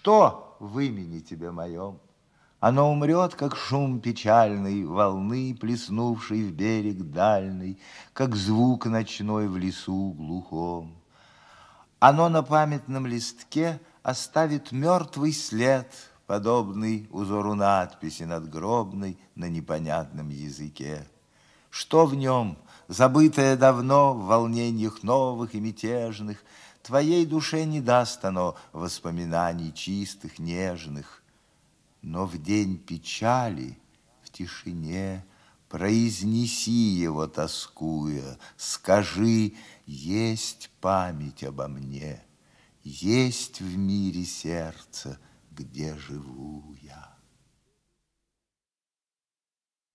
Что в имени тебе моем? Оно умрет, как шум печальной волны, Плеснувшей в берег дальний, Как звук ночной в лесу глухом. Оно на памятном листке Оставит мертвый след, Подобный узору надписи надгробной На непонятном языке. Что в нем, забытое давно В волнениях новых и мятежных, Твоей душе не даст оно Воспоминаний чистых, нежных, но в день печали, в тишине, Произнеси его, тоскуя, Скажи, есть память обо мне, Есть в мире сердце, где живу я.